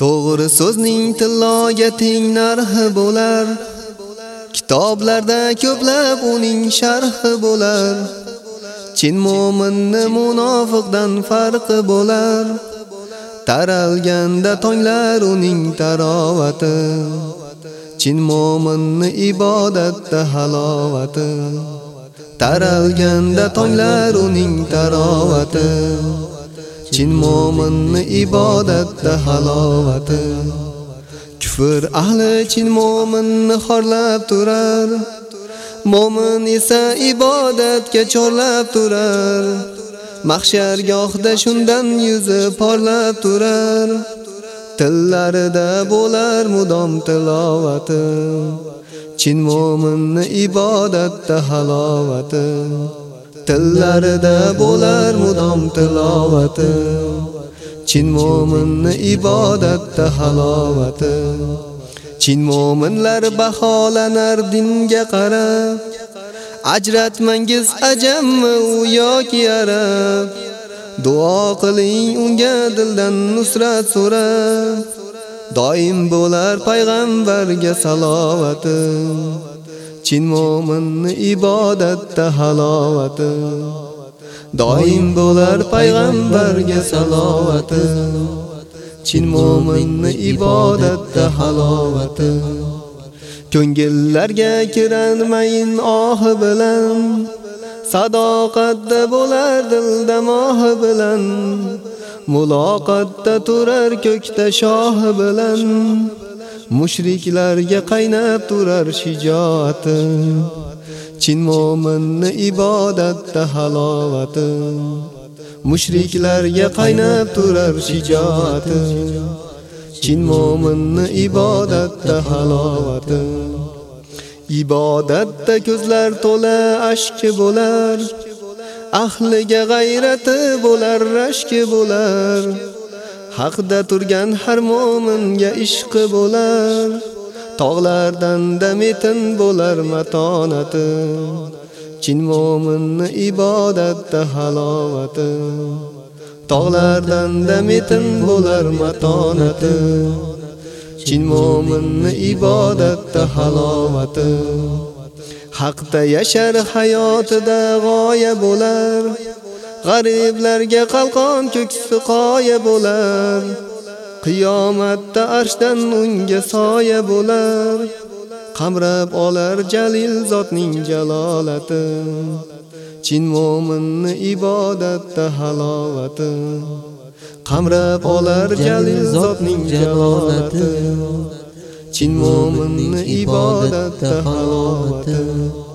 To'g'ri so'zning tilloga teng narxi bo'lar. Kitoblarda ko'plab uning sharhi bo'lar. Chin mu'minni munofiqdan farqi bo'lar. Taralganda tonglar uning tarovati. Chin mu'minni ibodatda halovati. Taralganda tonglar uning tarovati. Chin mo'minni ibodatda halovati. Kufr ahli chin mo'minni xorlab turar. Mo'min esa ibodatga chorlab turar. Mahshargohda shundan yuzi porlab turar. Tillarida bo'lar mudom tilovati. Chin mo'minni ibodatda halovati. Tillarida bo'lar mudom tilovati. Chin mu'minni ibodatda halovati. Chin mu'minlar baholanar dinga qarab. Ajratmangiz ajammi u yoki arab. Duo qiling unga dildan nusrat so'rab. Doim bo'lar payg'ambarga salovati. Chin mo'minni ibodatda halovati. Doim bo'lar payg'ambarga salovati. Chin mo'minni ibodatda halovati. Ko'ngillarga kiranmayin ohi bilan. Sadoqatda bo'lar dilda mohi bilan. muloqotda turar ko'kda shohi bilan. Mushriklarga qaynab turar shijoati. Chin mo'minni ibodatda halovati. Mushriklarga qaynab turar shijoati. Chin mo'minni ibodatda halovati. Ibodatda ko'zlar to'la ashki bo'lar. Ahliga g'ayrati bo'lar, rashki bo'lar. Haqda turgan har mo'minga ishqi bo'lar. Tog'lardan damitin bo'lar matonati. Chin mo'minni ibodatda halovati. Tog'lardan damitin bo'lar matonati. Chin mo'minni ibodatda halovati. Haqda yashar hayotida g'oya bo'lar. G'ariblarga qalqon ko'ksi qoya bo'lar. Qiyomatda arshdan unga soya bo'lar. Qamrab olar jalil zotning jalolati. Chin mu'minni ibodatda halovati. Qamrab olar jalil zotning jalolati. Chin mu'minni ibodatda halovati.